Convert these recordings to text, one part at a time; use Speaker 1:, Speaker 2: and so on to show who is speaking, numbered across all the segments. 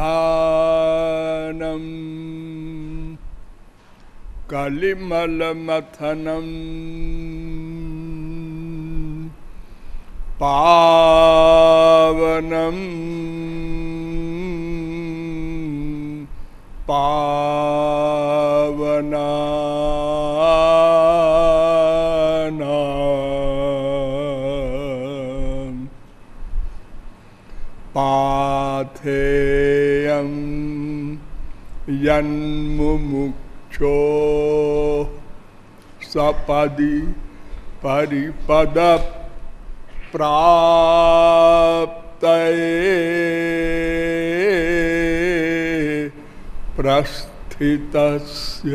Speaker 1: निधानम् कलिमलमथनम् पावनम् पावना पाथेयं यन्मुमुक्षो सपदि परिपद प्राप्त प्रस्थितस्य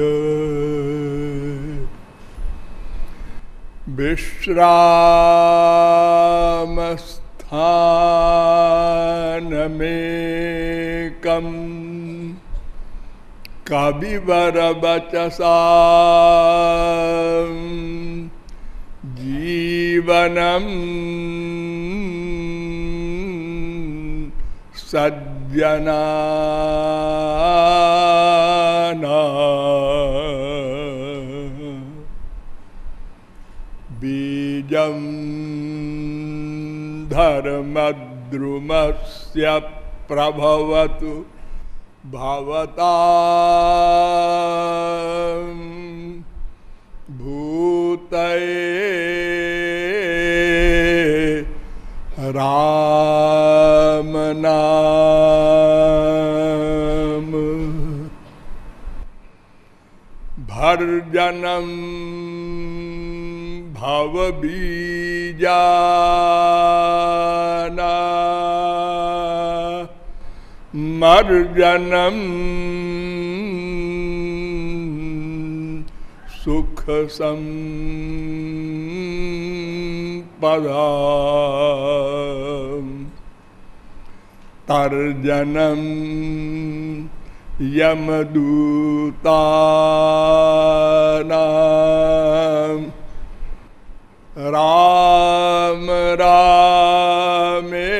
Speaker 1: विश्रामस्थानमेकम् कविवरवचसा। जीवनम् सज्जना बीजं धर्मद्रुमस्य प्रभवतु भवता। भूतये रामनाम भर्जनम भवबीजाना मर्जनम सुख संपदा तर्जनम यमदूतानाम राम रामेति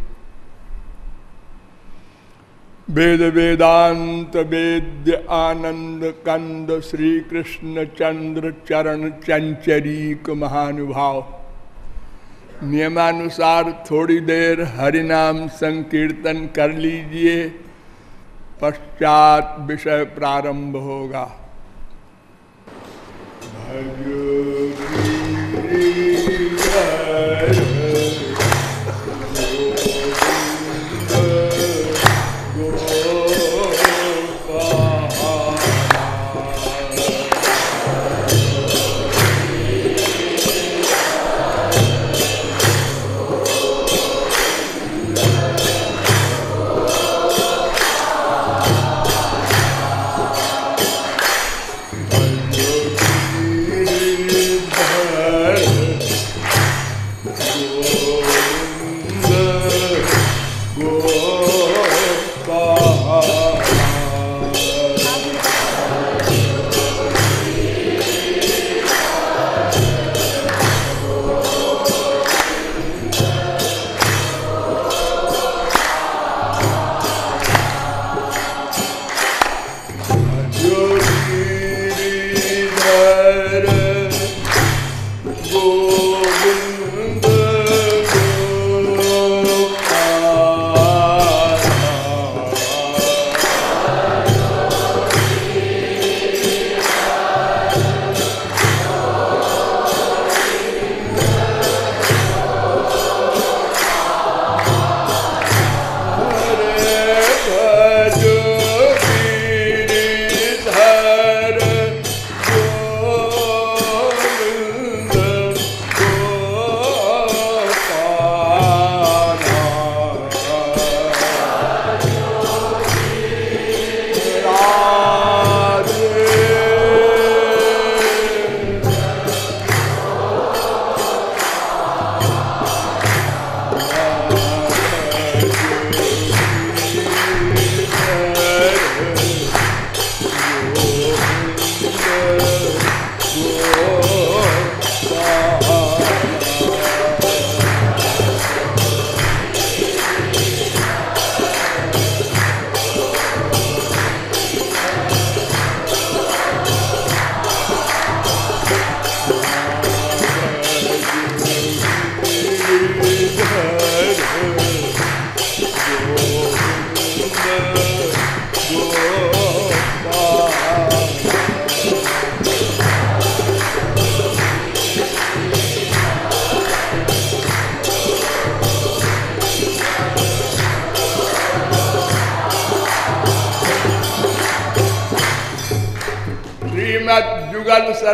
Speaker 1: वेद वेदांत वेद्य आनंद कंद श्री कृष्ण चंद्र चरण चंचरीक महानुभाव। नियमानुसार थोड़ी देर हरिनाम संकीर्तन कर लीजिए, पश्चात विषय प्रारंभ होगा। भगवी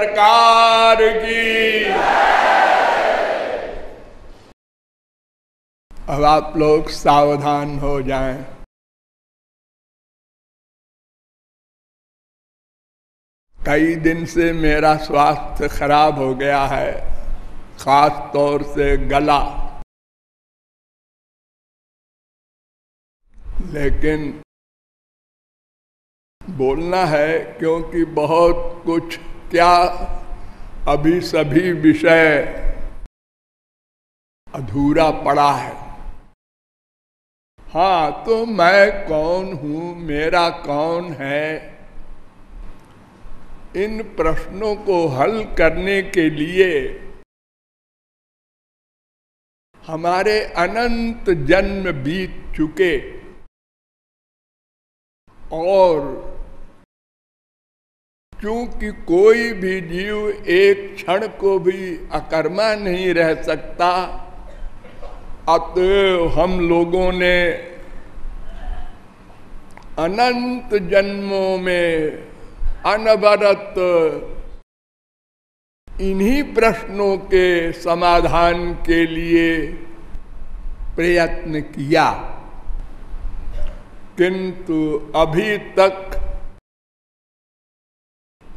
Speaker 1: सरकार की अब आप लोग सावधान हो जाएँ। कई दिन से मेरा स्वास्थ्य खराब हो गया है, खास तौर से गला लेकिन बोलना है, क्योंकि बहुत कुछ क्या अभी सभी विषय अधूरा पड़ा है? हाँ तो मैं कौन हूँ? मेरा कौन है? इन प्रश्नों को हल करने के लिए हमारे अनंत जन्म बीत चुके। और क्योंकि कोई भी जीव एक क्षण को भी अकर्मा नहीं रह सकता। अतएव हम लोगों ने अनंत जन्मों में अनवरत इन्हीं प्रश्नों के समाधान के लिए प्रयत्न किया। किंतु अभी तक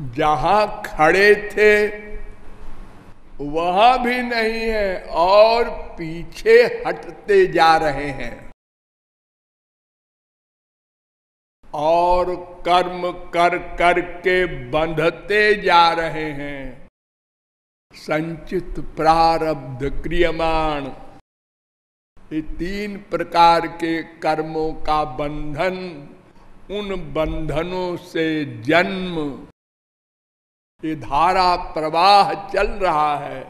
Speaker 1: जहाँ खड़े थे, वहाँ भी नहीं है और पीछे हटते जा रहे हैं। और कर्म कर कर के बंधते जा रहे हैं। संचित प्रारब्ध क्रियमाण। ये तीन प्रकार के कर्मों का बंधन, उन बंधनों से जन्म। ये धारा प्रवाह चल रहा है।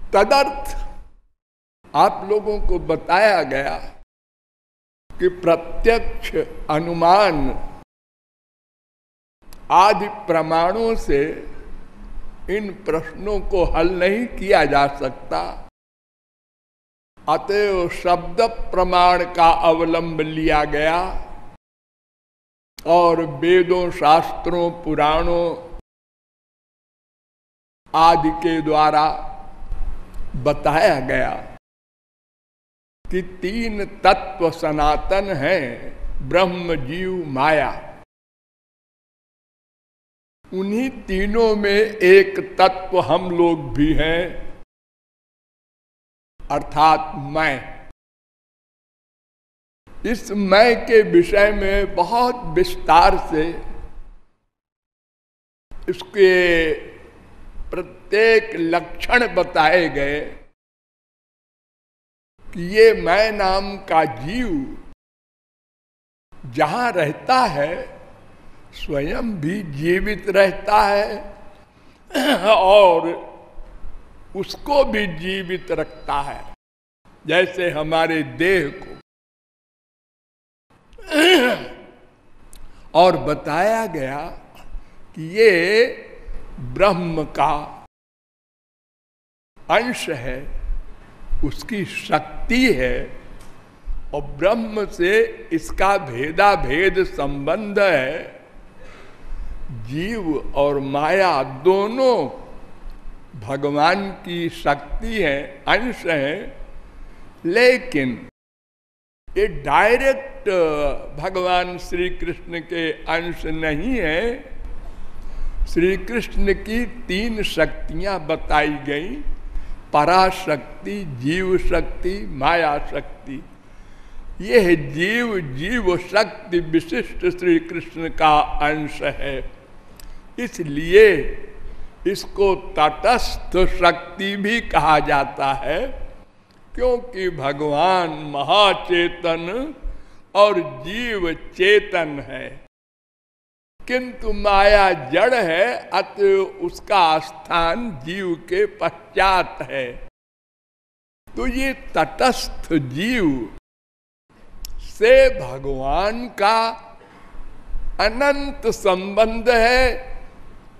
Speaker 1: तदर्थ आप लोगों को बताया गया कि प्रत्यक्ष अनुमान आदि प्रमाणों से इन प्रश्नों को हल नहीं किया जा सकता। अतएव शब्द प्रमाण का अवलंब लिया गया। और वेदों, शास्त्रों, पुराणों आदि के द्वारा बताया गया कि तीन तत्व सनातन हैं, ब्रह्म, जीव, माया। उन्हीं तीनों में एक तत्व हम लोग भी हैं, अर्थात मैं। इस मैं के विषय में बहुत विस्तार से इसके प्रत्येक लक्षण बताए गए कि ये मैं नाम का जीव जहाँ रहता है, स्वयं भी जीवित रहता है और उसको भी जीवित रखता है। जैसे हमारे देह को और बताया गया कि ये ब्रह्म का अंश है, उसकी शक्ति है और ब्रह्म से इसका भेदा भेद संबंध है। जीव और माया दोनों भगवान की शक्ति है, अंश है, लेकिन ये डायरेक्ट भगवान श्री कृष्ण के अंश नहीं है। श्री कृष्ण की तीन शक्तियाँ बताई गई। पराशक्ति जीव शक्ति माया शक्ति यह जीव जीव शक्ति विशिष्ट श्री कृष्ण का अंश है। इसलिए इसको तटस्थ शक्ति भी कहा जाता है, क्योंकि भगवान महाचेतन और जीव चेतन है। किंतु माया जड़ है, अतः उसका स्थान जीव के पश्चात है। तो ये तटस्थ जीव से भगवान का अनंत संबंध है।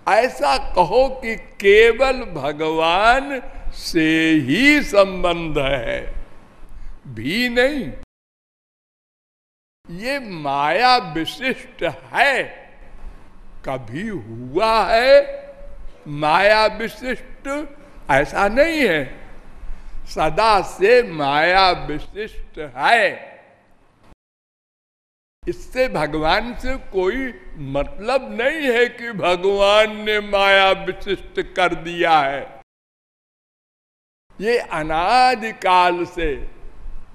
Speaker 1: ऐसा कहो कि केवल भगवान से ही संबंध है। भी नहीं ये माया विशिष्ट है। कभी हुआ है माया विशिष्ट? ऐसा नहीं है। सदा से माया विशिष्ट है। इससे भगवान से कोई मतलब नहीं है कि भगवान ने माया विशिष्ट कर दिया है। ये अनादिकाल से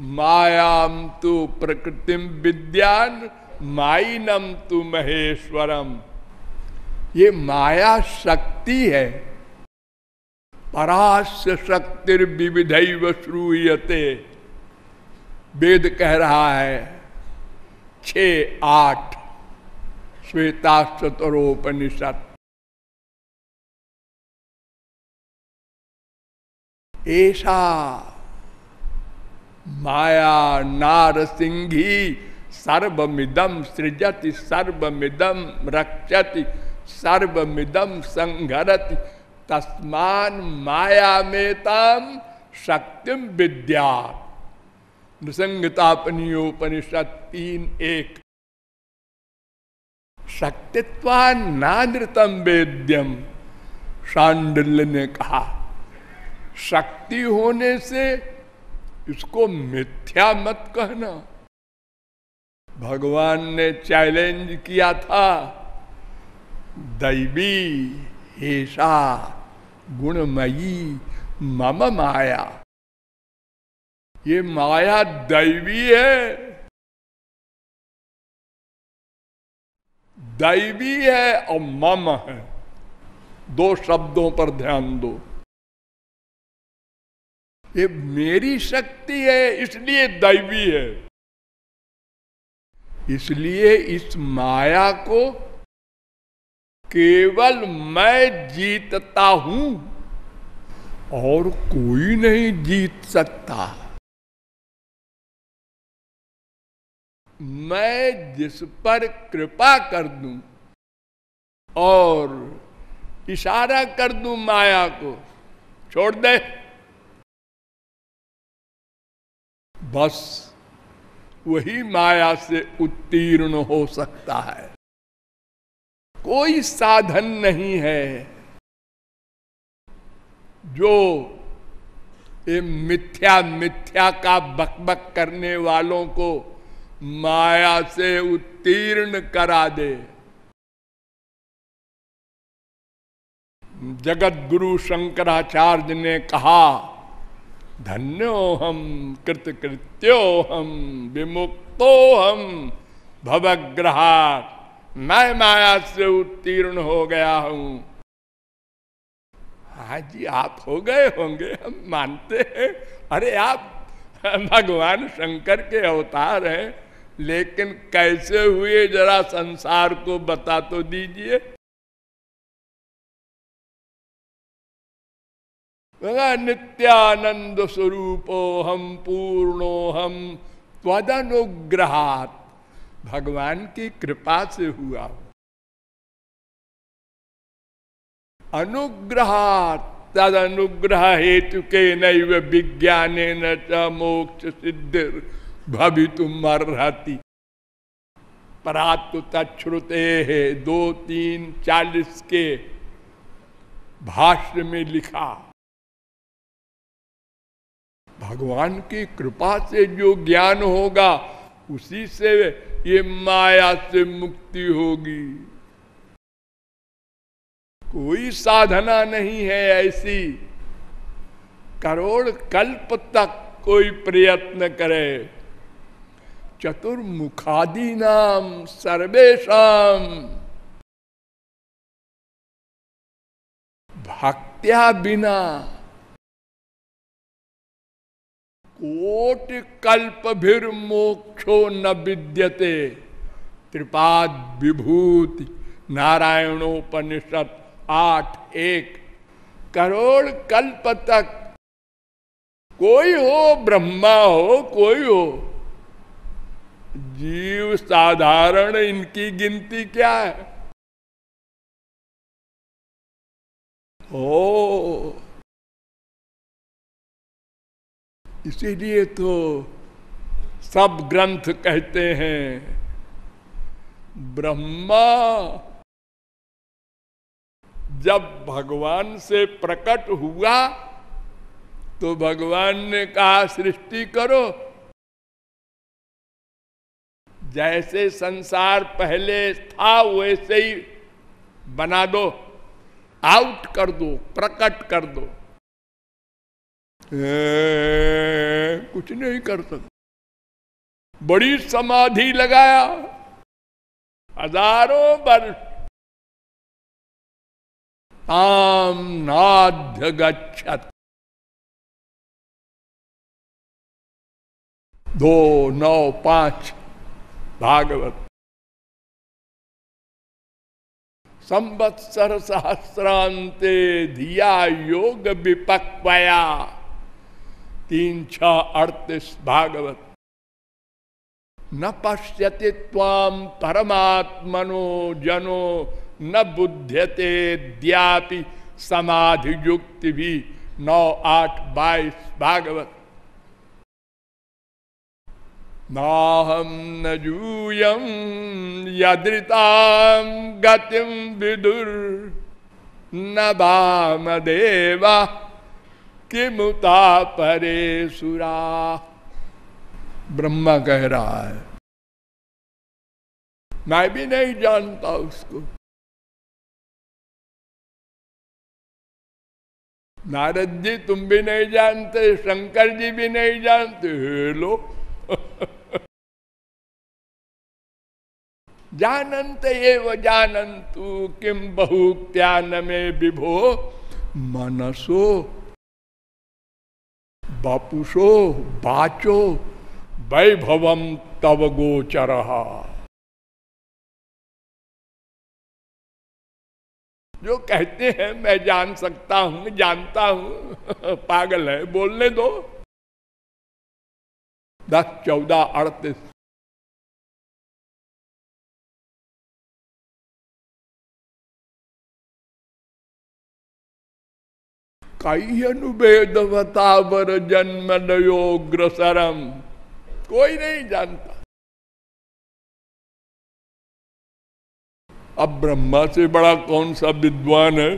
Speaker 1: मायाम तु प्रकृतिम विद्यान माइनम तु महेश्वरम। ये माया शक्ति है, परास्य शक्तिर विविध श्रूयते। वेद कह रहा है, छ आठ श्वेता चतुरोपनिषद ऐसा माया नार सिंही सर्वमिदम सृजति सर्वमिदम रक्षति सर्वमिदम संघरति तस्मान माया में तम शक्तिम विद्या। नृसंगतापनियोपनिषद तीन एक। शक्तित्वा नानृतम वेद्यम शांडल्य ने कहा। शक्ति होने से इसको मिथ्या मत कहना। भगवान ने चैलेंज किया था, दैवी हेषा गुणमयी मम माया। ये माया दैवी है। दैवी है और मम है। दो शब्दों पर ध्यान दो। ये मेरी शक्ति है, इसलिए दैवी है। इसलिए इस माया को केवल मैं जीतता हूँ और कोई नहीं जीत सकता। मैं जिस पर कृपा कर दूँ और इशारा कर दूँ माया को, छोड़ दे। बस वही माया से उत्तीर्ण हो सकता है। कोई साधन नहीं है जो ये मिथ्या मिथ्या का बकबक करने वालों को माया से उत्तीर्ण करा दे। जगत गुरु शंकराचार्य ने कहा धन्यो हम कृतकृत्यो हम विमुक्तो हम भवग्रहा मैं माया से उत्तीर्ण हो गया हूँ। हाँ जी, आप हो गए होंगे, हम मानते हैं। अरे आप, भगवान शंकर के अवतार हैं, लेकिन कैसे हुए, जरा संसार को बता तो दीजिए। नित्यानंद स्वरूपो हम पूर्णो हम त्वदनुग्रहात। भगवान की कृपा से हुआ। अनुग्रहात तद अनुग्रह हेतु के नैव विज्ञान न मोक्ष सिद्धि भवितुम अर्ति परातु तछ्रुते है दो तीन चालीस के भाष्य में लिखा। भगवान की कृपा से जो ज्ञान होगा, उसी से ये माया से मुक्ति होगी। कोई साधना नहीं है ऐसी। करोड़ कल्प तक कोई प्रयत्न करे। चतुर्मुखादी नाम सर्वेशम भक्त्या बिना कोट कल्प भीर मोक्षो न विद्यते। त्रिपाद विभूति, नारायणोपनिषद आठ एक। करोड़ कल्प तक कोई हो, ब्रह्मा हो, कोई हो। जीव साधारण, इनकी गिनती क्या है? ओ इसीलिए तो सब ग्रंथ कहते हैं, ब्रह्मा जब भगवान से प्रकट हुआ तो भगवान ने कहा, सृष्टि करो। जैसे संसार पहले था, वैसे ही बना दो आउट कर दो, प्रकट कर दो। कुछ नहीं कर सकते। बड़ी समाधि लगाया। हज़ारों वर्ष। आम नाध्य गच्छत। दो, नौ, पाँच। भागवत। संवत्सर सहस्रांते धिया योग विपक्वया। तीन छ अड़तीस भागवत। न पश्यति ताम परमात्मनो जनो, न बुध्यते द्यापि समाधि युक्ति भी नौ आठ बाईस भागवत। नाहम न जूयम यदृताम गतिम विदुर। न बाम देवा किमुता परे सुरा ब्रह्मा कह रहा है। मैं भी नहीं जानता उसको। नारद जी, तुम भी नहीं जानते, शंकर जी भी नहीं जानते लो जानंत एव जानंतु किम बहुत्यान में विभो मनसो। बापुषो, बाचो वैभवम तव गोचर। जो कहते हैं, मैं जान सकता हूँ जानता हूँ, पागल है, बोलने दो। दस चौदह अड़तीस कई अनुवेदवतावर जन्म नयोग्रसरम कोई नहीं जानता। अब ब्रह्मा से बड़ा कौन सा विद्वान है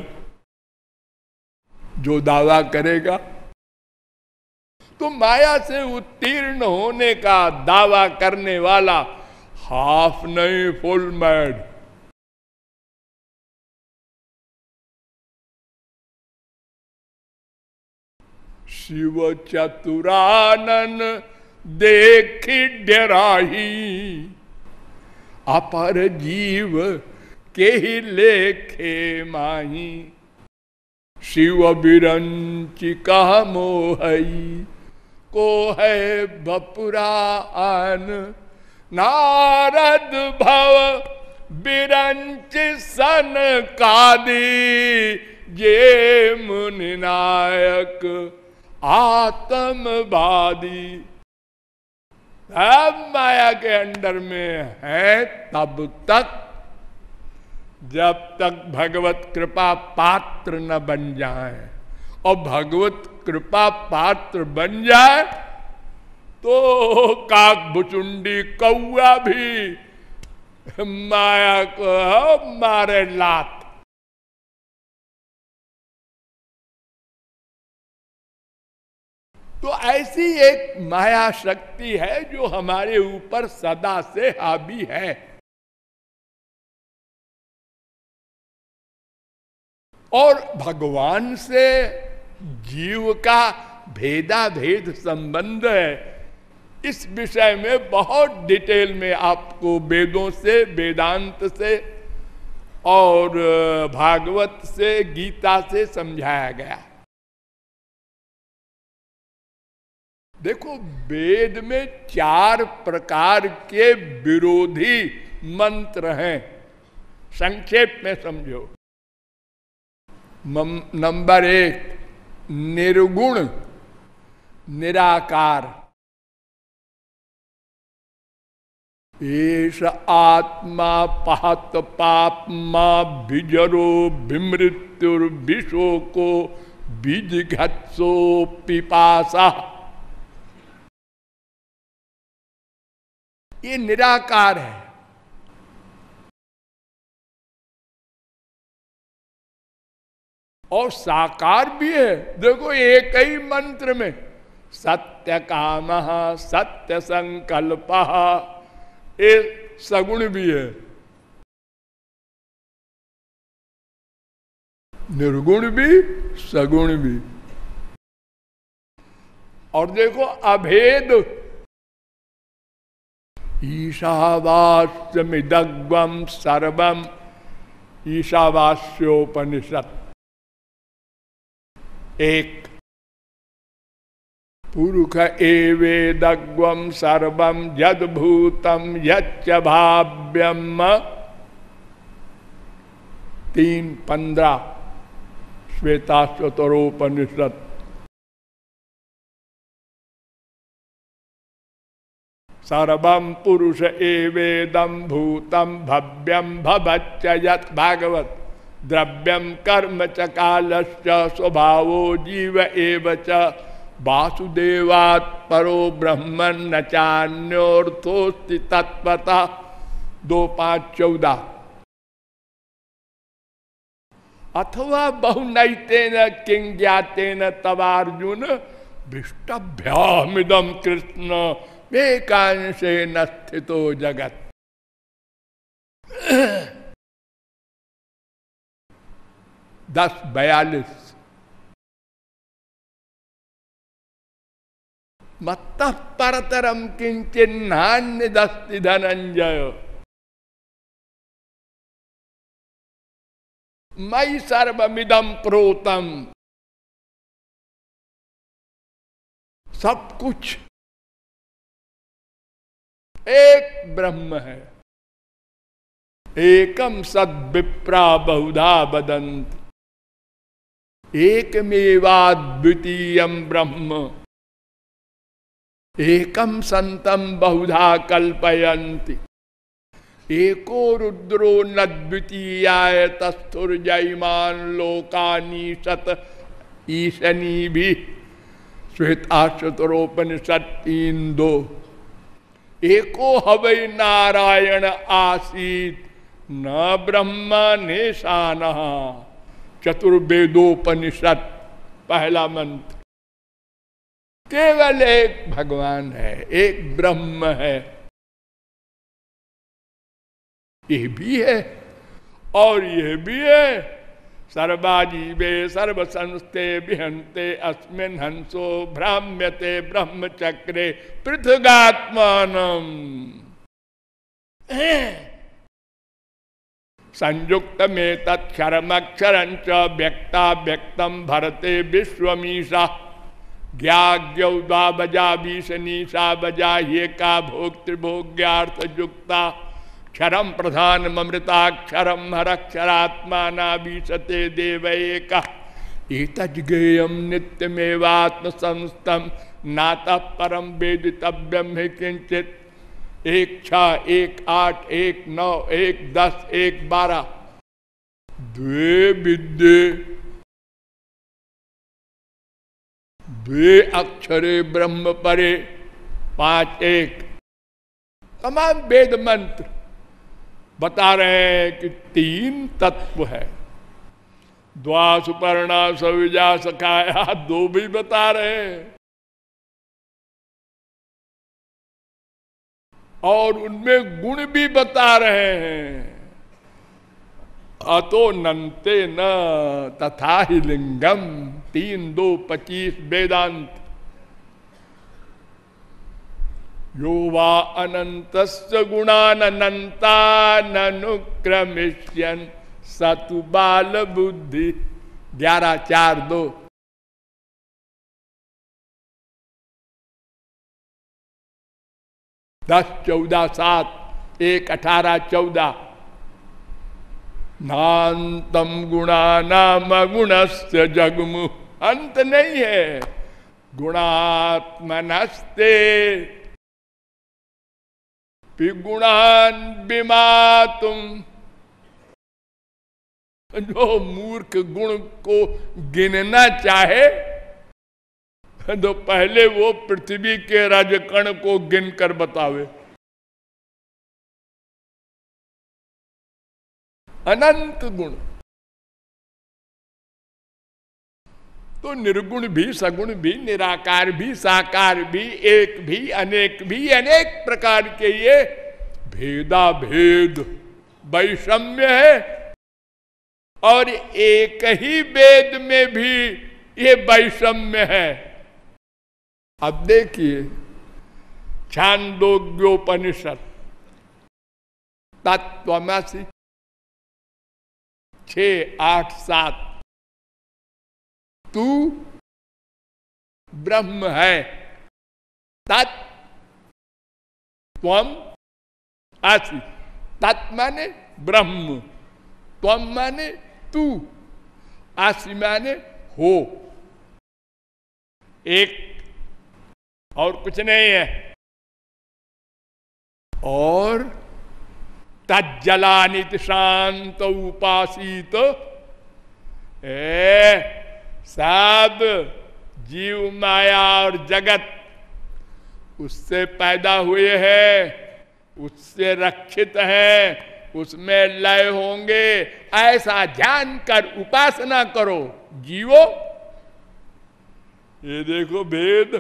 Speaker 1: जो दावा करेगा? तो माया से उत्तीर्ण होने का दावा करने वाला हाफ़ नहीं फुल मैड शिव चतुरानन देखी डराही। अपर जीव के ही लेखे माही। शिव बिरंचिका मोहई को है बपुरान नारद भव बिरंच सन कादी जे मुनि नायक आत्मवादी। अब माया के अंडर में है तब तक, जब तक भगवत कृपा पात्र न बन जाए और भगवत कृपा पात्र बन जाए तो काक बुचुंडी कौआ भी माया को मारे लात। तो ऐसी एक माया शक्ति है जो हमारे ऊपर सदा से हावी है। और भगवान से जीव का भेदा भेद संबंध है। इस विषय में बहुत डिटेल में आपको वेदों से, वेदांत से और भागवत से, गीता से समझाया गया। देखो, वेद में चार प्रकार के विरोधी मंत्र हैं। संक्षेप में समझो। नंबर एक, निर्गुण, निराकार। एष आत्मा पात पाप माँ बिजरो विमृत्युर्विशोको बीजघत्सो पिपासा। ये निराकार है। और साकार भी है। देखो एक ही मंत्र में, सत्य काम सत्य संकल्प, ये सगुण भी है। निर्गुण भी, सगुण भी। और देखो अभेद ईशावास्यमिदग्वम सर्वम ईशावास्योपनिषद एक। पुरुष एवेदग्वम सर्वम यदभूतम यच्च तीन पंद्रह। श्वेता सर्वम पुरुष एवेदम भूतम भव्यम भवच्च भागवत द्रव्यम कर्म च कालश्च स्वभाव जीव एव च वासुदेवात् परो ब्रह्मन न चान्योर्थोस्ति तत्वता दो पाँच चौदह अथवा बहुनैतेन किंग ज्ञातेन तवार्जुन विष्टभ्यामिदम कृष्ण वेकांशे न स्थितो जगत। दस बयालीस। मत परतरम किंचिन्नान्य दस्ति धनंजय मई सर्वमिदम प्रोतम। सब कुछ एक ब्रह्म है। एकम सद विप्रा बहुधा बदंत एकमेवाद्वितीय ब्रह्म। एकम संतम बहुधा कल्पयंती एको रुद्रो न द्वितीयाय तस्थुर्जयमान लोकानी सत ईशनी भी श्वेताशतरोपनिषद तीन दो एको हवै नारायण आसीत, न ब्रह्म निशान। चतुर्वेदोपनिषद, पहला मंत्र। केवल एक भगवान है, एक ब्रह्म है। ये भी है और यह भी है। सर्वाजीवे सर्व संस्थे विहंते अस्मिन हंसो भ्राम्यते ब्रह्मचक्रे पृथगात्मान संयुक्त में तत्क्षरमक्षर व्यक्ता व्यक्तम भरते विश्वमीशा। ज्ञाग्यौदा बजा बीसनीसा बजा ये का भोक्तृभोग्यार्थ युक्ता क्षरम प्रधान ममृताक्षरम हरक्षरात्मा बीसते देव एक तज्ञेयम नित्यमेवात्म संस्तम नाता परम वेदितव्यम है किंचित एक छ एक आठ, एक नौ, एक दस, एक बारह। द्वे विद्ये। द्वे अक्षरे ब्रह्म परे। पाँच, एक। तमाम वेद मंत्र। बता रहे हैं कि तीन तत्व है। द्वा सुपर्णा सविजा सखाया, दो भी बता रहे हैं। और उनमें गुण भी बता रहे हैं। अतो नंते न तथा ही लिंगम, तीन दो पच्चीस वेदांत। यो वा अनंत गुणानंता नुक्रमिष्यन सतु बाल बुद्धि ग्यारह चार दो दस चौदह सात एक अठारह चौदह नान्तम गुणा नाम गुणस्य जगमु अंत नहीं है गुणात्मनस्ते विगुणान बिमा तुम जो मूर्ख गुण को गिनना चाहे तो पहले वो पृथ्वी के राजकण को गिन कर बतावे। अनंत गुण। तो निर्गुण भी, सगुण भी, निराकार भी, साकार भी, एक भी, अनेक भी, अनेक प्रकार के ये भेदा भेद वैषम्य है। और एक ही वेद में भी ये वैषम्य है। अब देखिए, छांदोग्योपनिषद तत्वसी छ, आठ, सात तू ब्रह्म है। तत् त्वम आसी। ब्रह्म त्वम माने तू, आसी माने हो। एक और कुछ नहीं है। और तज्जलानित शांत उपासित, ए सब जीव माया और जगत उससे पैदा हुए हैं, उससे रक्षित हैं, उसमें लय होंगे। ऐसा ध्यान कर उपासना करो जीवो। ये देखो भेद।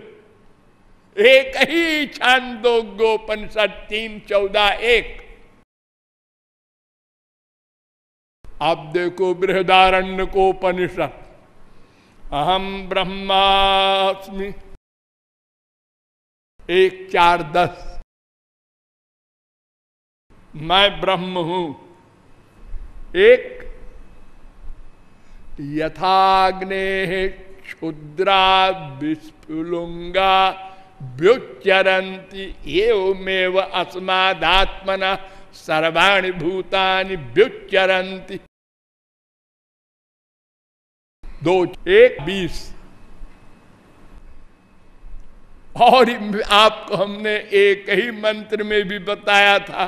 Speaker 1: एक ही छांदोग्योपनिषद तीन चौदह एक। आप देखो बृहदारण्य को उपनिषद। अहम ब्रह्मास्मि। एक चार दस। मैं ब्रह्म हूँ। एक। यथाग्ने क्षुद्रा विस्फुलुंगा व्युच्चरंती एवमेव अस्मादात्मना सर्वाणी भूतानि व्युच्चरंती दो, एक, बीस। और आपको हमने एक ही मंत्र में भी बताया था।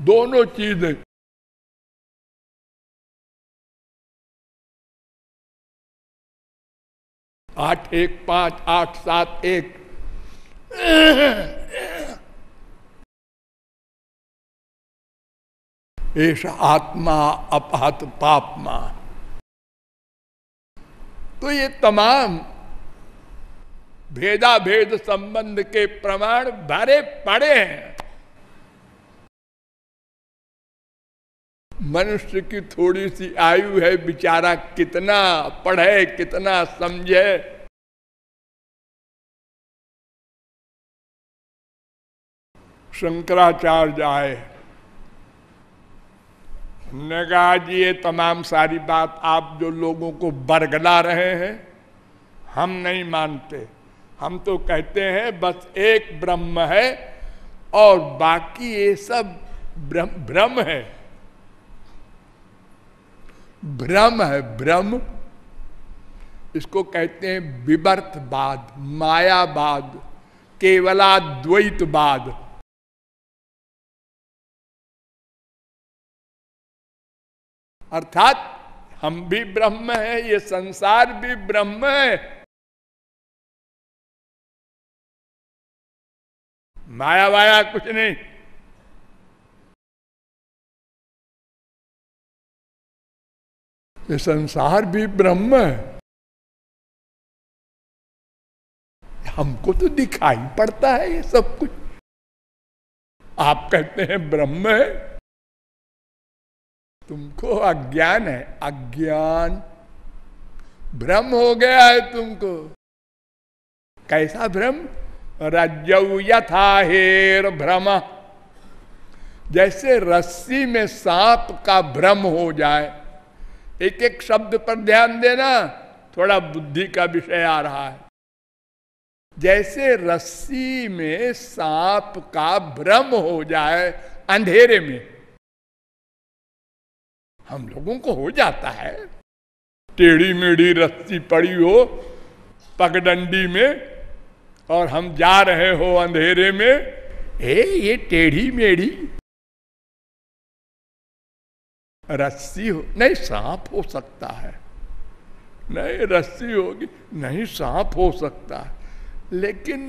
Speaker 1: दोनों चीज़ें। आठ एक, पाँच, आठ, सात, एक। एश आत्मा अपहत पापमा। तो ये तमाम भेदा भेद संबंध के प्रमाण भरे पड़े हैं। मनुष्य की थोड़ी सी आयु है, बेचारा कितना पढ़े, कितना समझे। शंकराचार्य आए कहा जी ये तमाम सारी बात आप जो लोगों को बरगला रहे हैं, हम नहीं मानते। हम तो कहते हैं, बस एक ब्रह्म है और बाकी ये सब भ्रम है। भ्रम है भ्रम इसको कहते हैं विवर्तवाद, मायावाद, केवलाद्वैतवाद। अर्थात हम भी ब्रह्म है, ये संसार भी ब्रह्म है। माया वाया कुछ नहीं। ये संसार भी ब्रह्म है। हमको तो दिखाई पड़ता है ये सब कुछ। आप कहते हैं ब्रह्म है। तुमको अज्ञान है, अज्ञान। भ्रम हो गया है तुमको। कैसा भ्रम? रज्जु यथा हेर भ्रम। जैसे रस्सी में सांप का भ्रम हो जाए। एक एक शब्द पर ध्यान देना, थोड़ा बुद्धि का विषय आ रहा है। जैसे रस्सी में सांप का भ्रम हो जाए, अंधेरे में। हम लोगों को हो जाता है। टेढ़ी मेढ़ी रस्सी पड़ी हो, पगडंडी में, और हम जा रहे हो अंधेरे में, ए, ये टेढ़ी मेढ़ी रस्सी हो, नहीं, सांप हो सकता है। नहीं, रस्सी होगी, नहीं, सांप हो सकता है। लेकिन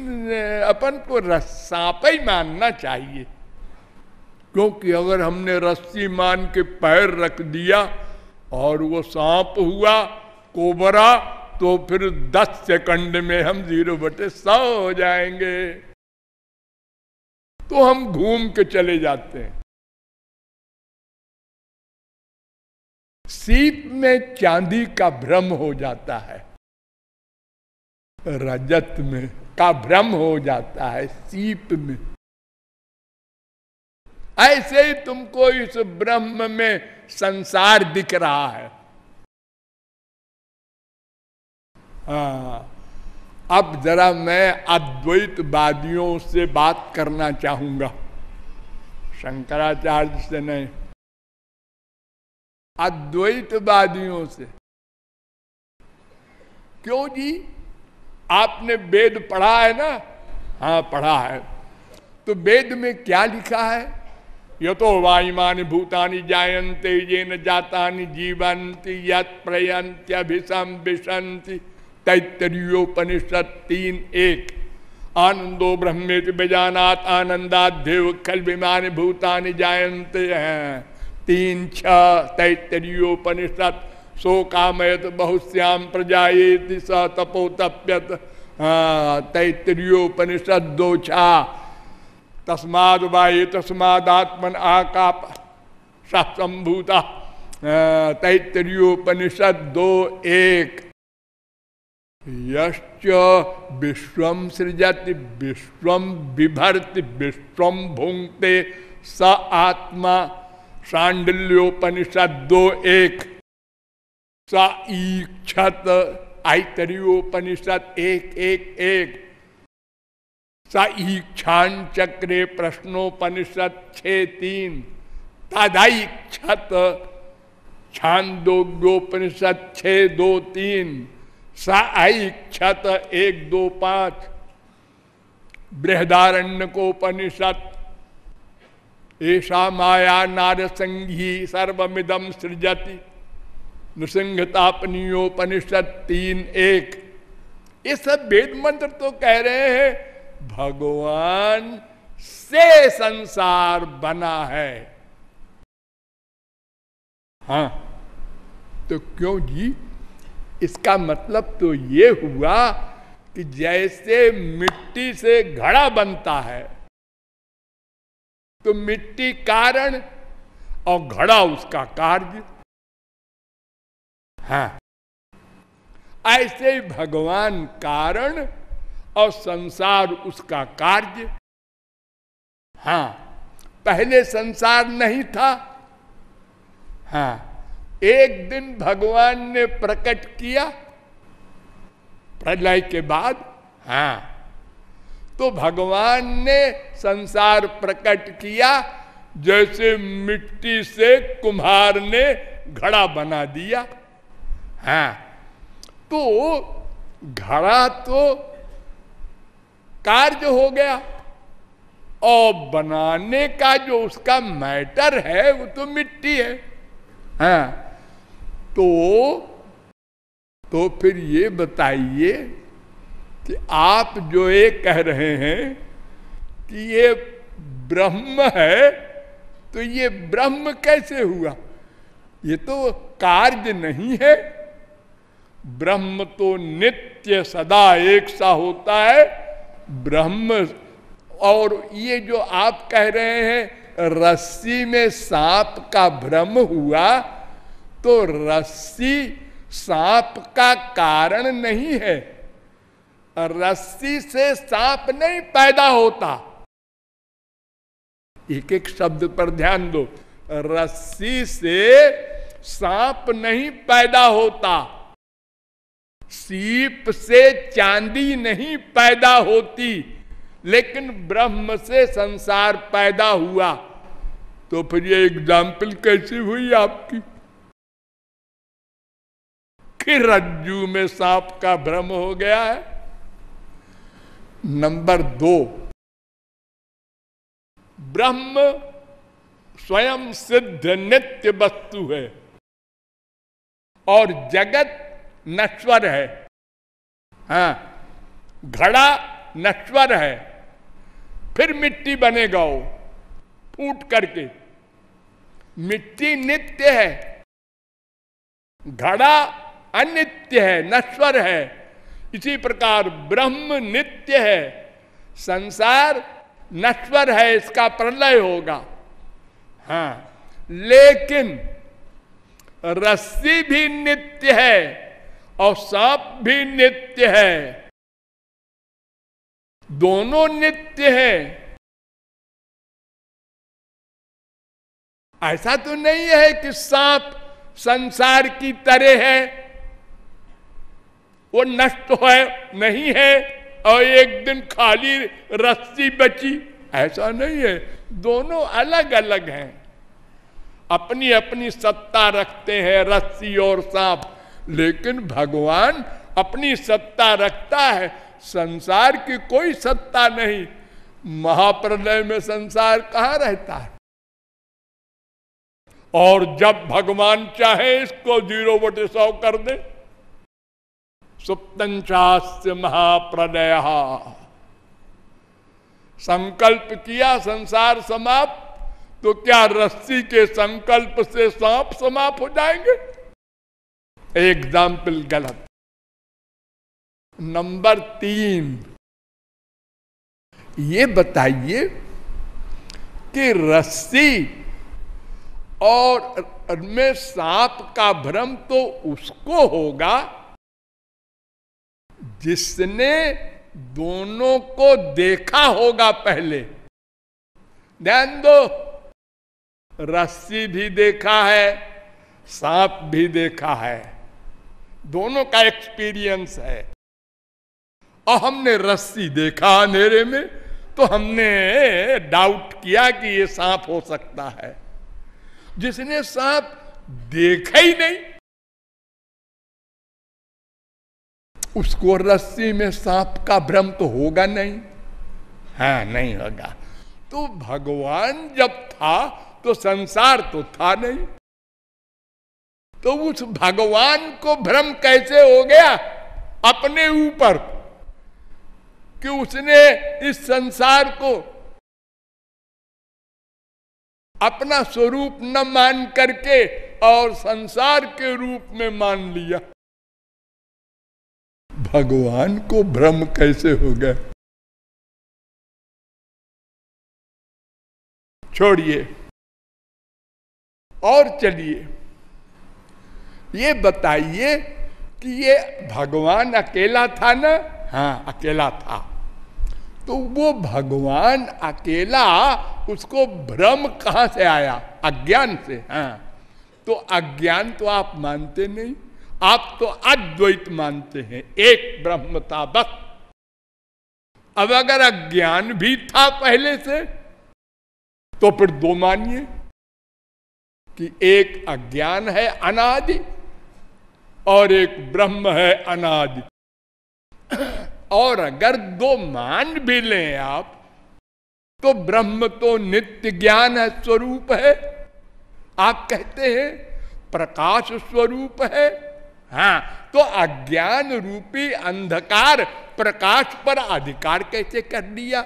Speaker 1: अपन को सांप ही मानना चाहिए। क्योंकि अगर हमने रस्सी मान के पैर रख दिया और वो सांप हुआ, कोबरा तो फिर 10 सेकंड में हम ज़ीरो बटे सौ हो जाएँगे। तो हम घूम के चले जाते हैं। सीप में चांदी का भ्रम हो जाता है। रजत में का भ्रम हो जाता है सीप में। ऐसे ही तुमको इस ब्रह्म में संसार दिख रहा है। हाँ। अब जरा मैं अद्वैतवादियों से बात करना चाहूँगा। शंकराचार्य से नहीं। अद्वैतवादियों से। क्यों जी? आपने वेद पढ़ा है ना? हाँ पढ़ा है। तो वेद में क्या लिखा है? ये तो वायुमान भूतानी जायंते ये न जाता जीवंती यत प्रयंत्यभिषम विशंति तैतरीयोपनिषद तीन एक। आनंदो ब्रह्मेत बेजानात आनंदाध्यव खल विमान भूतानि जायंते हैं। तीन छ तैतरीयोपनिषद सो कामयत बहुश्याम प्रजाएत स तपो तप्यत तैतरीयोपनिषद दो छा। तस्माद वाये तस्मादात्मन आकाप संभूता तैतरीयोपनिषद दो एक। यश्च विश्वम सृजति विश्वम बिभर्ति विश्वम भूंगते स आत्मा सांडल्योपनिषद दो एक। सा ईक्षत आईतरीयोपनिषद एक एक एक। सा ईक्षान चक्रे प्रश्नोपनिषद छे तीन तदाईक्षत छांदोग्योपनिषद छ दो तीन सा क्षत एक दो पाँच बृहदारण्य को उपनिषद ऐसा माया नारसंघी सर्वमिदम सृजति। नृसिंहतापनीयोपनिषद तीन एक। ये सब वेद मंत्र तो कह रहे हैं भगवान से संसार बना है। हाँ तो क्यों जी? इसका मतलब तो ये हुआ कि जैसे मिट्टी से घड़ा बनता है तो मिट्टी कारण और घड़ा उसका कार्य। हाँ ऐसे भगवान कारण और संसार उसका कार्य। हाँ पहले संसार नहीं था। हाँ एक दिन भगवान ने प्रकट किया प्रलय के बाद। हाँ तो भगवान ने संसार प्रकट किया, जैसे मिट्टी से कुम्हार ने घड़ा बना दिया। हाँ तो घड़ा तो कार्य हो गया, और बनाने का जो उसका मैटर है, वो तो मिट्टी है। हाँ तो तो फिर ये बताइए कि आप जो ये कह रहे हैं कि ये ब्रह्म है तो ये ब्रह्म कैसे हुआ? ये तो कार्य नहीं है। ब्रह्म तो नित्य सदा एक सा होता है ब्रह्म और ये जो आप कह रहे हैं, रस्सी में सांप का भ्रम हुआ तो रस्सी सांप का कारण नहीं है। रस्सी से सांप नहीं पैदा होता। एक एक शब्द पर ध्यान दो। रस्सी से सांप नहीं पैदा होता। सीप से चांदी नहीं पैदा होती, लेकिन ब्रह्म से संसार पैदा हुआ। तो फिर ये एग्ज़ाम्पल कैसी हुई आपकी? कि रज्जू में सांप का भ्रम हो गया है। नंबर दो, ब्रह्म स्वयं सिद्ध नित्य वस्तु है और जगत नश्वर है। हाँ घड़ा नश्वर है। फिर मिट्टी बनेगा वो, फूट करके। मिट्टी नित्य है। घड़ा अनित्य है, नश्वर है। इसी प्रकार ब्रह्म नित्य है। संसार नश्वर है, इसका प्रलय होगा। हाँ लेकिन रस्सी भी नित्य है। और सांप भी नित्य है। दोनों नित्य है। ऐसा तो नहीं है कि सांप संसार की तरह है। वो नष्ट है, नहीं है, और एक दिन खाली रस्सी बची। ऐसा नहीं है। दोनों अलग अलग हैं। अपनी अपनी सत्ता रखते हैं रस्सी और सांप। लेकिन भगवान अपनी सत्ता रखता है। संसार की कोई सत्ता नहीं। महाप्रलय में संसार कहाँ रहता है? और जब भगवान चाहे इसको ज़ीरो बटे सौ कर दे। सुप्तंचास्य महाप्रलय। संकल्प किया, संसार समाप्त तो क्या रस्सी के संकल्प से सांप समाप्त हो जाएँगे? एग्ज़ाम्पल गलत। नंबर तीन, ये बताइए कि रस्सी और में सांप का भ्रम तो उसको होगा जिसने दोनों को देखा होगा पहले। ध्यान दो, रस्सी भी देखा है, सांप भी देखा है। दोनों का एक्सपीरियंस है। और हमने रस्सी देखा अंधेरे में तो हमने डाउट किया कि ये सांप हो सकता है। जिसने सांप देखा ही नहीं, उसको रस्सी में सांप का भ्रम तो होगा नहीं। हाँ नहीं होगा। तो भगवान जब था तो संसार तो था नहीं। तो उस भगवान को भ्रम कैसे हो गया? अपने ऊपर। कि उसने इस संसार को अपना स्वरूप न मान करके और संसार के रूप में मान लिया। भगवान को भ्रम कैसे हो गया? छोड़िए। और चलिए। ये बताइए कि ये भगवान अकेला था ना? हाँ। अकेला था। तो वो भगवान अकेला उसको भ्रम कहाँ से आया? अज्ञान से। हाँ। तो अज्ञान तो आप मानते नहीं आप तो अद्वैत मानते हैं। एक ब्रह्म था बस। अब अगर अज्ञान भी था पहले से तो फिर दो मानिए कि एक अज्ञान है अनादि। और एक ब्रह्म है अनादि। और अगर दो मान भी लें आप तो ब्रह्म तो नित्य ज्ञान है स्वरूप है। आप कहते हैं, प्रकाश स्वरूप है। हाँ तो अज्ञान रूपी अंधकार प्रकाश पर अधिकार कैसे कर लिया?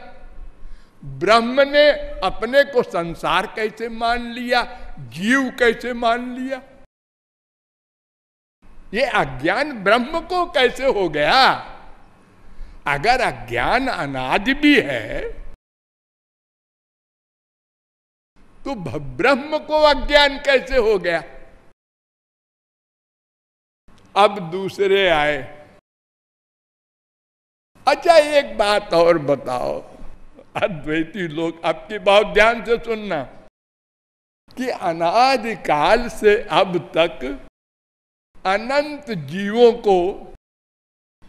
Speaker 1: ब्रह्म ने अपने को संसार कैसे मान लिया? जीव कैसे मान लिया? ये अज्ञान ब्रह्म को कैसे हो गया? अगर अज्ञान अनाद भी है तो ब्रह्म को अज्ञान कैसे हो गया? अब दूसरे आए। अच्छा एक बात और बताओ। अद्वैती लोग आपकी बहुत ध्यान से सुनना कि अनाद काल से अब तक अनंत जीवों को,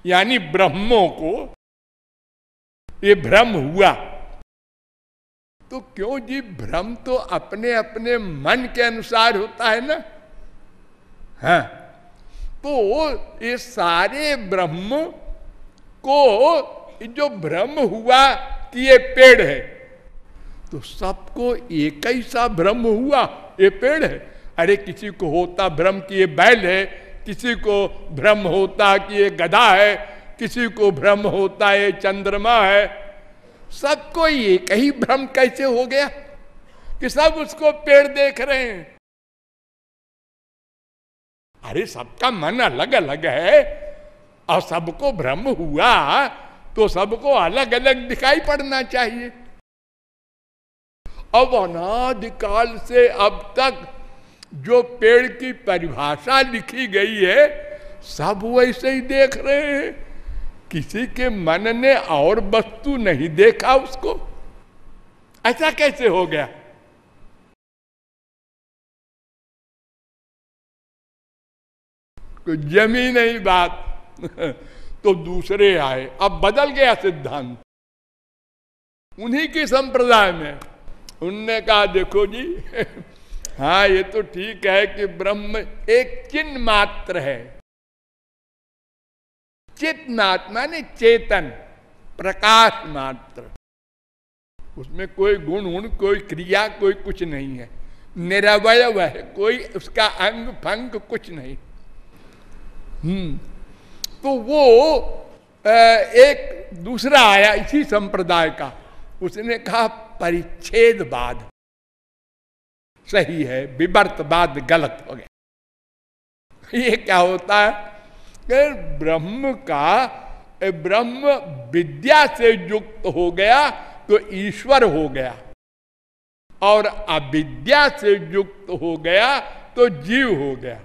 Speaker 1: यानी ब्रह्मों को, ये भ्रम हुआ। तो क्यों जी भ्रम तो अपने अपने मन के अनुसार होता है ना? हाँ। तो ये सारे ब्रह्म को जो भ्रम हुआ कि ये पेड़ है तो सबको एक ही सा भ्रम हुआ, ये पेड़ है। अरे किसी को होता भ्रम कि ये बैल है किसी को भ्रम होता कि ये गधा है, किसी को भ्रम होता है चंद्रमा है, सबको एक ही भ्रम कैसे हो गया कि सब उसको पेड़ देख रहे हैं? अरे सबका मन अलग अलग है। और सबको भ्रम हुआ तो सबको अलग अलग दिखाई पड़ना चाहिए। अब अनादिकाल से अब तक जो पेड़ की परिभाषा लिखी गई है, सब वैसे ही देख रहे हैं। किसी के मन ने और वस्तु नहीं देखा उसको। ऐसा कैसे हो गया? तो जमी नहीं बात। तो दूसरे आए। अब बदल गया सिद्धांत। उन्हीं के संप्रदाय में। उनने कहा, देखो जी हाँ ये तो ठीक है कि ब्रह्म एक चिन्ह मात्र है। चित मात्मा ने चेतन प्रकाश मात्र उसमें कोई गुण, उण, कोई क्रिया, कोई कुछ नहीं है। निरवय है, कोई उसका अंग फंग कुछ नहीं। हम्म तो वो एक दूसरा आया, इसी संप्रदाय का। उसने कहा परिच्छेद परिच्छेदवाद। सही है विवर्तवाद गलत। हो गया ये क्या होता है? कि ब्रह्म का ब्रह्म विद्या से युक्त हो गया तो ईश्वर हो गया। और अविद्या से युक्त हो गया तो जीव हो गया।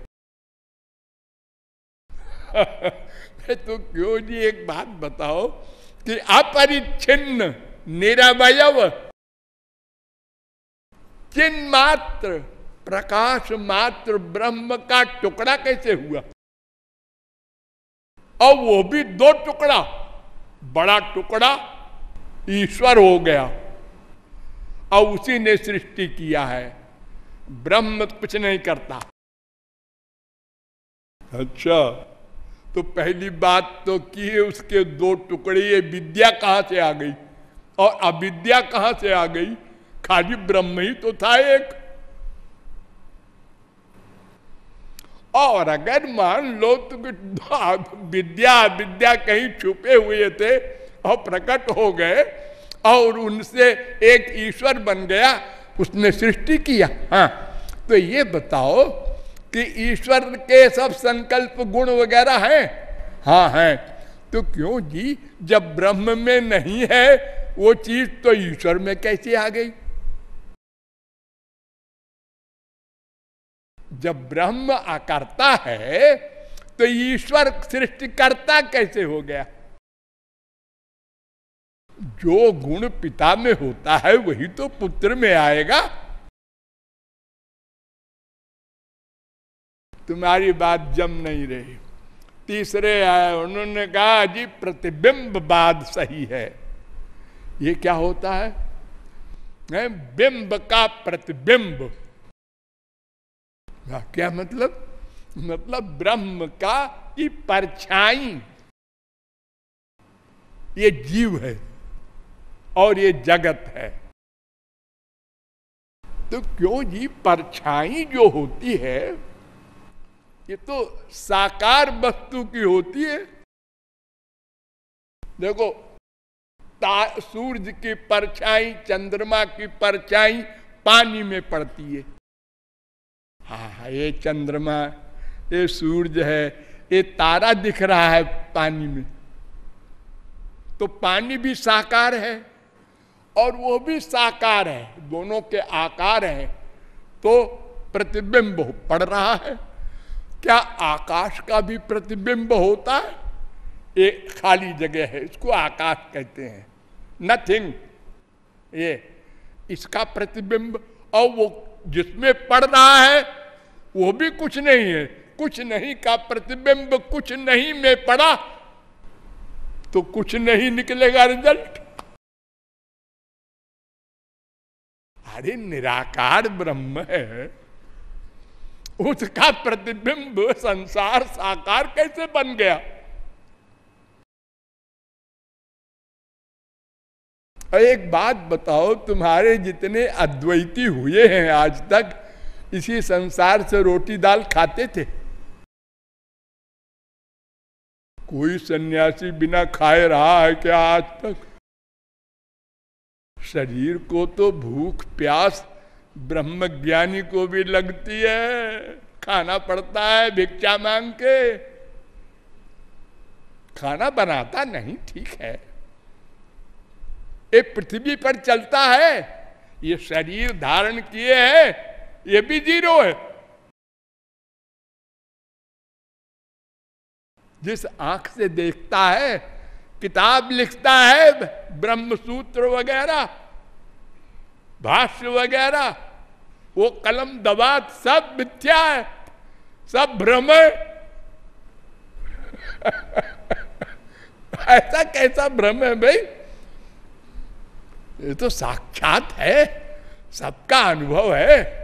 Speaker 1: तो क्यों जी एक बात बताओ कि अपरिच्छिन्न निरवय चिन्ह मात्र, प्रकाश मात्र, ब्रह्म का टुकड़ा कैसे हुआ? और वो भी दो टुकड़ा, बड़ा टुकड़ा, ईश्वर हो गया। और उसी ने सृष्टि किया है। ब्रह्म कुछ नहीं करता। अच्छा तो पहली बात तो की है, उसके दो टुकड़े, ये विद्या कहाँ से आ गई? और अविद्या कहाँ से आ गई? खाली ब्रह्म ही तो था एक। और अगर मान लो तो विद्या विद्या कहीं छुपे हुए थे और प्रकट हो गए और उनसे एक ईश्वर बन गया, उसने सृष्टि किया हाँ तो ये बताओ कि ईश्वर के सब संकल्प गुण वगैरह हैं? हाँ हैं। तो क्यों जी? जब ब्रह्म में नहीं है, वो चीज़ तो ईश्वर में कैसे आ गई? जब ब्रह्म आकर्ता है तो ईश्वर सृष्टिकर्ता कैसे हो गया? जो गुण पिता में होता है, वही तो पुत्र में आएगा। तुम्हारी बात जम नहीं रही। तीसरे आए, उन्होंने कहा, जी, प्रतिबिंब बाद सही है। ये क्या होता है, बिंब का प्रतिबिंब। क्या मतलब? मतलब ब्रह्म का की परछाई। ये जीव है और ये जगत है। तो क्यों जी परछाई जो होती है, ये तो साकार वस्तु की होती है। देखो सूरज की परछाई, चंद्रमा की परछाई पानी में पड़ती है। हाँ ये चंद्रमा, ये सूरज है, ये तारा दिख रहा है पानी में। तो पानी भी साकार है और वो भी साकार है, दोनों के आकार हैं। तो प्रतिबिंब पड़ रहा है। क्या आकाश का भी प्रतिबिंब होता है? ये खाली जगह है, इसको आकाश कहते हैं। नथिंग ये इसका प्रतिबिंब और वो जिसमें पड़ रहा है वो भी कुछ नहीं है। कुछ नहीं का प्रतिबिंब, कुछ नहीं में पड़ा तो कुछ नहीं निकलेगा रिज़ल्ट। अरे निराकार ब्रह्म है। उसका प्रतिबिंब संसार साकार कैसे बन गया? एक बात बताओ, तुम्हारे जितने अद्वैती हुए हैं आज तक इसी संसार से रोटी दाल खाते थे। कोई सन्यासी बिना खाए रहा है क्या आज तक? शरीर को तो भूख, प्यास ब्रह्म ज्ञानी को भी लगती है। खाना पड़ता है भिक्षा मांग के। खाना बनाता नहीं, ठीक है। ये पृथ्वी पर चलता है। ये शरीर धारण किए है। ये भी ज़ीरो है। जिस आँख से देखता है, किताब लिखता है ब्रह्म सूत्र वगैरह, भाष्य वगैरह, वो कलम दबात सब मिथ्या है, सब भ्रम है। ऐसा कैसा भ्रम है भाई? ये तो साक्षात है, सबका अनुभव है।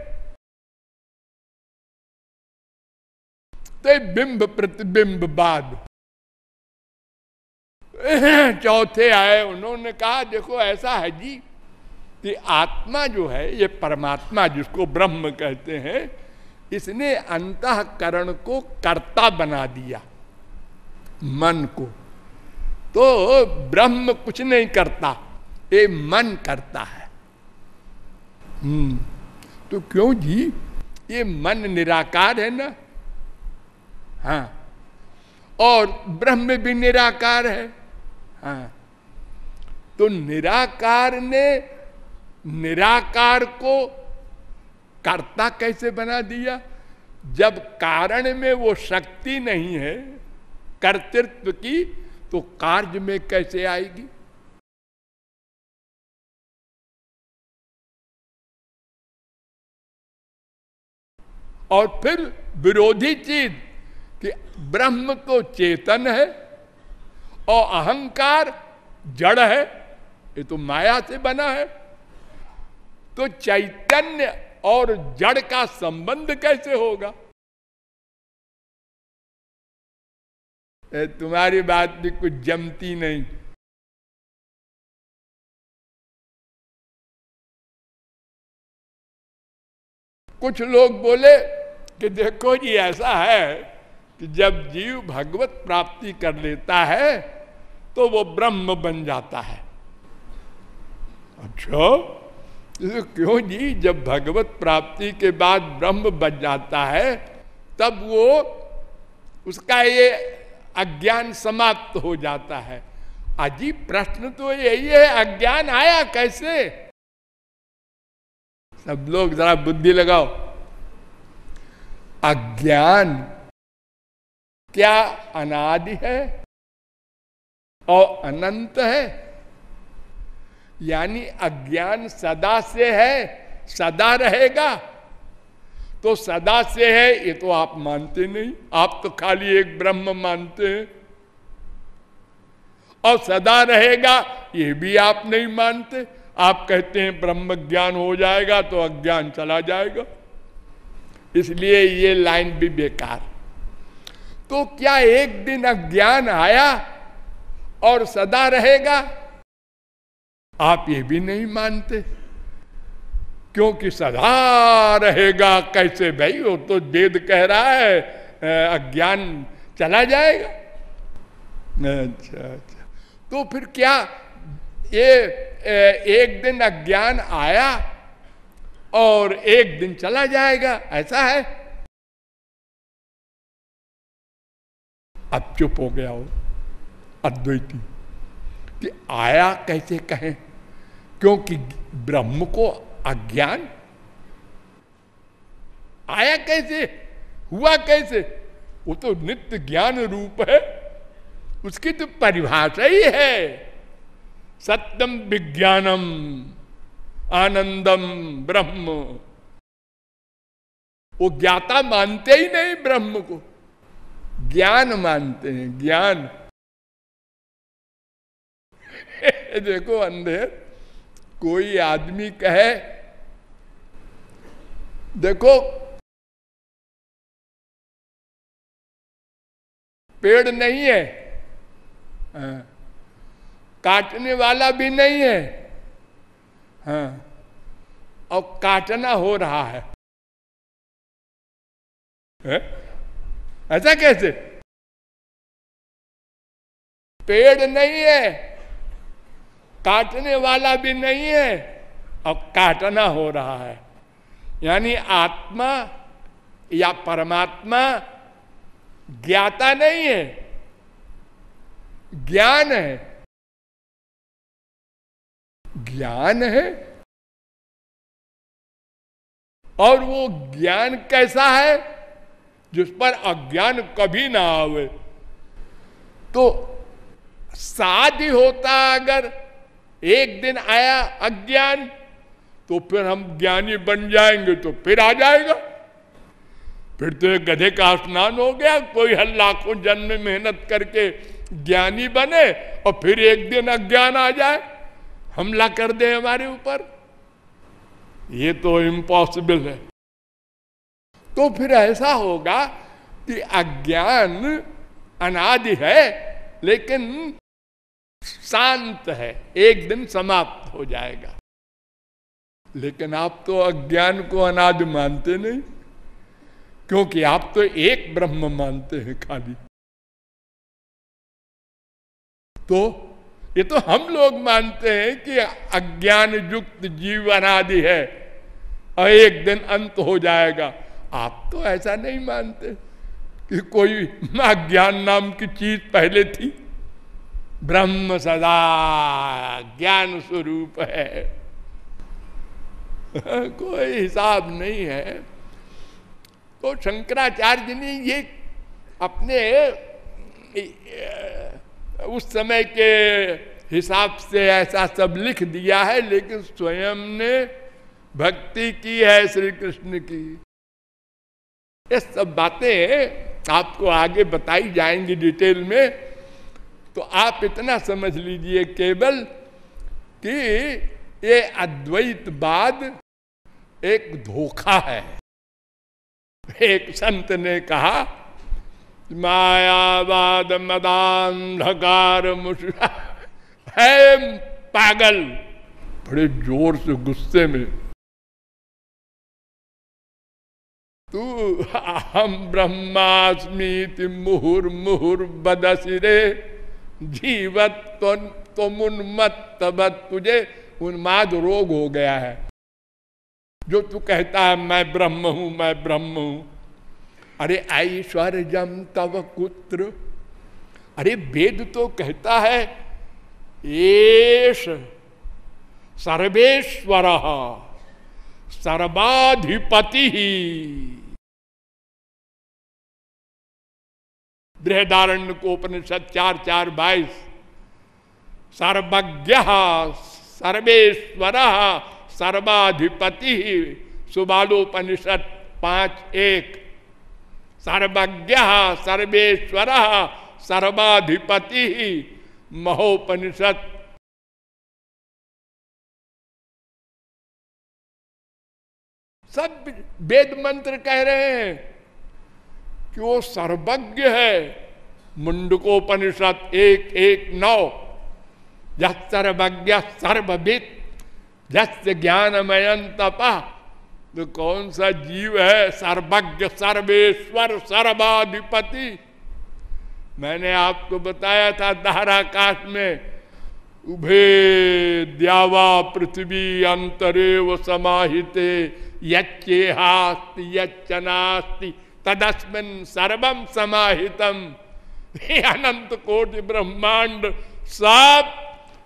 Speaker 1: तो बिंब प्रतिबिंब बाद। चौथे आए, उन्होंने कहा, देखो, ऐसा है जी, कि आत्मा जो है, ये परमात्मा जिसको ब्रह्म कहते हैं, इसने अंतकरण को कर्ता बना दिया, मन को। तो ब्रह्म कुछ नहीं करता, ये मन करता है। हम्म तो क्यों जी? ये मन निराकार है ना हाँ। और ब्रह्म भी निराकार है। हाँ। तो निराकार ने निराकार को कर्ता कैसे बना दिया? जब कारण में वो शक्ति नहीं है, कर्तृत्व की तो कार्य में कैसे आएगी? और फिर विरोधी चीज़ कि ब्रह्म तो चेतन है और अहंकार जड़ है, ये तो माया से बना है। तो चैतन्य और जड़ का संबंध कैसे होगा? तुम्हारी बात भी कुछ जमती नहीं। कुछ लोग बोले कि देखो जी, ऐसा है कि जब जीव भगवत प्राप्ति कर लेता है तो वो ब्रह्म बन जाता है। अच्छा तो क्यों जी जब भगवत प्राप्ति के बाद ब्रह्म बन जाता है, तब वो उसका ये अज्ञान समाप्त हो जाता है। अजीब प्रश्न तो यही है, अज्ञान आया कैसे? सब लोग जरा बुद्धि लगाओ। अज्ञान क्या अनादि है? और अनंत है। यानी अज्ञान सदा से है, सदा रहेगा। तो सदा से है, ये तो आप मानते नहीं। आप तो खाली एक ब्रह्म मानते हैं। और सदा रहेगा, ये भी आप नहीं मानते। आप कहते हैं ब्रह्म ज्ञान हो जाएगा तो अज्ञान चला जाएगा। इसलिए ये लाइन भी बेकार। तो क्या एक दिन अज्ञान आया और सदा रहेगा? आप ये भी नहीं मानते। क्योंकि सदा रहेगा कैसे भाई? वो तो वेद कह रहा है अज्ञान चला जाएगा। अच्छा अच्छा। तो फिर क्या ये एक दिन अज्ञान आया और एक दिन चला जाएगा? ऐसा है? अब चुप हो गया हो। अद्वैती। कि आया कैसे कहें? क्योंकि ब्रह्म को अज्ञान। आया कैसे? हुआ कैसे? वो तो नित्य ज्ञान रूप है। उसकी तो परिभाषा ही है। सत्यम विज्ञानम आनंदम ब्रह्म। वो ज्ञाता मानते ही नहीं ब्रह्म को। ज्ञान मानते हैं ज्ञान देखो अंधेर कोई आदमी कहे देखो पेड़ नहीं है हाँ, काटने वाला भी नहीं है हाँ, और काटना हो रहा है, है? ऐसा कैसे? पेड़ नहीं है, काटने वाला भी नहीं है, और काटना हो रहा है। यानी आत्मा या परमात्मा ज्ञाता नहीं है, ज्ञान है। ज्ञान है, और वो ज्ञान कैसा है? जिस पर अज्ञान कभी ना आवे। तो साध ही होता अगर एक दिन आया अज्ञान तो फिर हम ज्ञानी बन जाएँगे तो फिर आ जाएगा। फिर तो एक गधे का स्नान हो गया, कोई हर लाखों जन्म मेहनत करके ज्ञानी बने और फिर एक दिन अज्ञान आ जाए। हमला कर दे हमारे ऊपर। ये तो इम्पॉसिबल है। तो फिर ऐसा होगा कि अज्ञान अनादि है, लेकिन शांत है, एक दिन समाप्त हो जाएगा। लेकिन आप तो अज्ञान को अनादि मानते नहीं, क्योंकि आप तो एक ब्रह्म मानते हैं खाली। तो ये तो हम लोग मानते हैं कि अज्ञान युक्त जीव अनादि है, और एक दिन अंत हो जाएगा। आप तो ऐसा नहीं मानते कि कोई ज्ञान नाम की चीज़ पहले थी? ब्रह्म सदा ज्ञान स्वरूप है। कोई हिसाब नहीं है। तो शंकराचार्य ने ये अपने उस समय के हिसाब से ऐसा सब लिख दिया है, लेकिन स्वयं ने भक्ति की है श्री कृष्ण की। ये सब बातें आपको आगे बताई जाएँगी डिटेल में। तो आप इतना समझ लीजिए केवल कि ये अद्वैतवाद एक धोखा है। एक संत ने कहा, मायावाद मदांधकार मुशा है पागल। बड़े ज़ोर से गुस्से में तू हम ब्रह्मास्मी मुहुर मुहुर बदसिरे जीवत तो, तो उन्मत्त तुझे उन्माद रोग हो गया है। जो तू कहता है मैं ब्रह्म हूँ मैं ब्रह्म हूँ। अरे ऐश्वर्यम तव कुत्र? अरे वेद तो कहता है एश सर्वेश्वर। सर्वाधिपति। ही बृहदारण्य को उपनिषद चार चार बाईस सर्वज्ञ, सर्वेश्वर, सर्वाधिपति। सुबालोपनिषद पाँच एक। सर्वज्ञ, सर्वेश्वर, सर्वाधिपति। महोपनिषद सब वेद मंत्र कह रहे हैं कि वो सर्वज्ञ है। मुंडकोपनिषद एक एक नौ। सर्वज्ञ सर्वविद जस ज्ञानमयन तपा। तो कौन सा जीव है? सर्वज्ञ, सर्वेश्वर, सर्वाधिपति। मैंने आपको बताया था धाराकाश में, उभे द्यावा पृथ्वी अंतरे व समाहिते। यच्चेहास्ति, यच्चनास्ति, तदस्मिन सर्वम समाहितम। अनंत कोटि ब्रह्मांड सब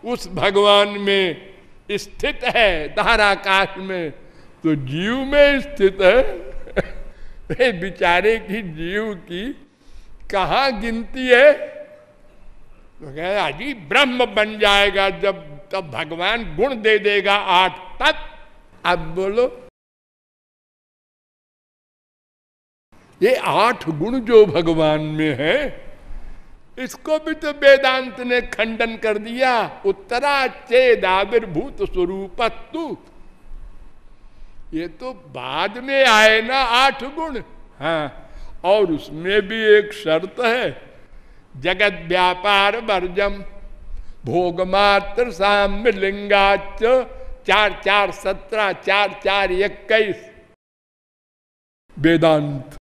Speaker 1: उस भगवान में स्थित है, धाराकाश में। तो जीव में स्थित है। बिचारे की जीव की कहा गिनती है? तो अजी ब्रह्म बन जाएगा जब, तब भगवान गुण दे देगा आठ तक अब बोलो ये आठ गुण जो भगवान में है, इसको भी तो वेदांत ने खंडन कर दिया। उत्तरा चेद आविर्भूत स्वरूप ये तो बाद में आए ना आठ गुण। हाँ और उसमें भी एक शर्त है, जगत व्यापार वर्जम, भोग मात्र साम्य लिंगाच चार चार सत्रह, चार चार इक्कीस। वेदांत।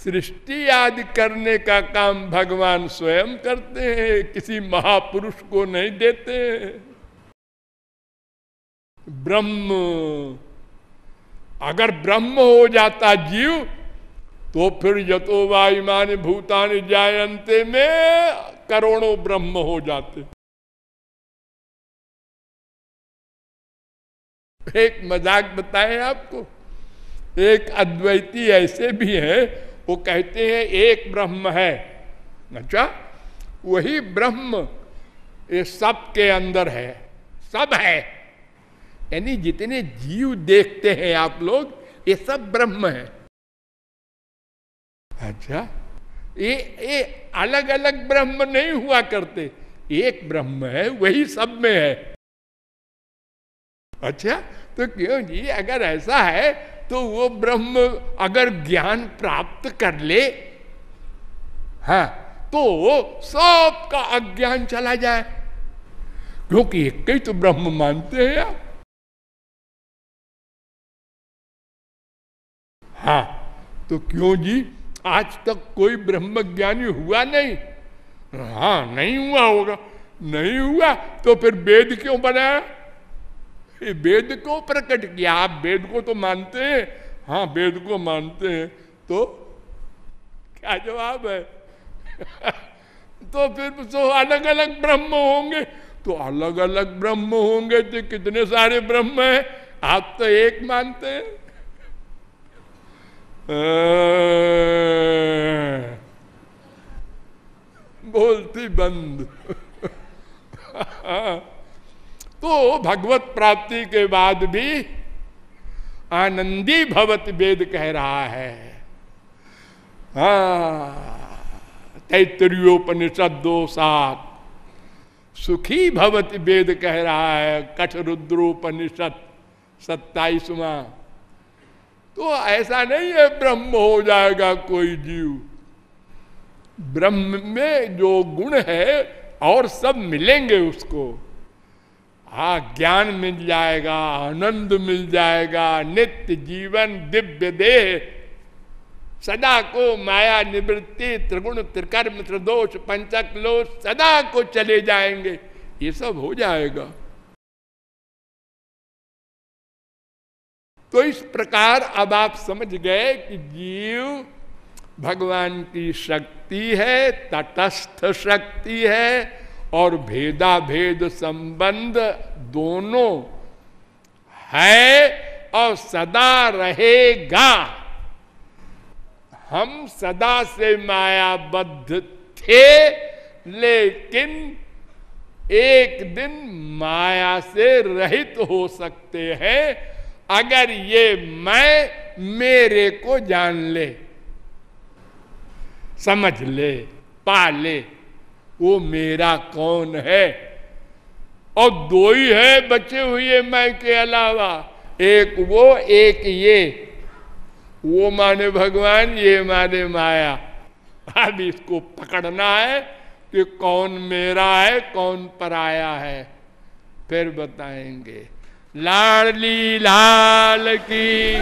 Speaker 1: सृष्टि आदि करने का काम भगवान स्वयं करते हैं, किसी महापुरुष को नहीं देते। ब्रह्म, अगर ब्रह्म हो जाता जीव तो फिर यतो वायुमान भूतान जायंते में करोड़ों ब्रह्म हो जाते। एक मज़ाक बताए आपको, एक अद्वैती ऐसे भी है वो कहते हैं, एक ब्रह्म है। अच्छा वही ब्रह्म ये सब के अंदर है, सब है। यानी जितने जीव देखते हैं आप लोग, ये सब ब्रह्म है। अच्छा ये ये अलग अलग ब्रह्म नहीं हुआ करते, एक ब्रह्म है, वही सब में है। अच्छा तो क्यों जी, अगर ऐसा है तो वो ब्रह्म अगर ज्ञान प्राप्त कर ले हाँ तो सबका अज्ञान चला जाए। क्योंकि एक ही तो ब्रह्म मानते हैं आप। हाँ तो क्यों जी? आज तक कोई ब्रह्म ज्ञानी हुआ नहीं। हाँ नहीं हुआ होगा। नहीं हुआ तो फिर वेद क्यों बनाया? वेद को प्रकट किया। आप वेद को तो मानते हैं। हाँ वेद को मानते हैं। तो क्या जवाब है? तो फिर तो अलग अलग ब्रह्म होंगे। तो अलग अलग ब्रह्म होंगे तो कितने सारे ब्रह्म हैं? आप तो एक मानते हैं। बोलती बंद। तो भगवत प्राप्ति के बाद भी आनंदी भवत वेद कह रहा है। हा तैतरीयोपनिषद दो सात। सुखी भवत वेद कह रहा है कठ रुद्रोपनिषद सत्ताईसवा। तो ऐसा नहीं है ब्रह्म हो जाएगा कोई जीव। ब्रह्म में जो गुण है और सब मिलेंगे उसको। हा ज्ञान मिल जाएगा, आनंद मिल जाएगा, नित्य जीवन, दिव्य देह। सदा को माया निवृत्ति, त्रिगुण, त्रिकर्म, त्रिदोष पंचक लोष सदा को चले जाएँगे। ये सब हो जाएगा। तो इस प्रकार अब आप समझ गए कि जीव भगवान की शक्ति है, तटस्थ शक्ति है और भेदा भेद संबंध दोनों है और सदा रहेगा। हम सदा से मायाबद्ध थे, लेकिन एक दिन माया से रहित हो सकते हैं, अगर ये मैं मेरे को जान ले, समझ ले, पा ले। वो मेरा कौन है? और दो ही है बचे हुए मैं के अलावा। एक वो, एक ये। वो माने भगवान, ये माने माया। अब इसको पकड़ना है कि कौन मेरा है, कौन पराया है। फिर बताएँगे। लाडली लाल की।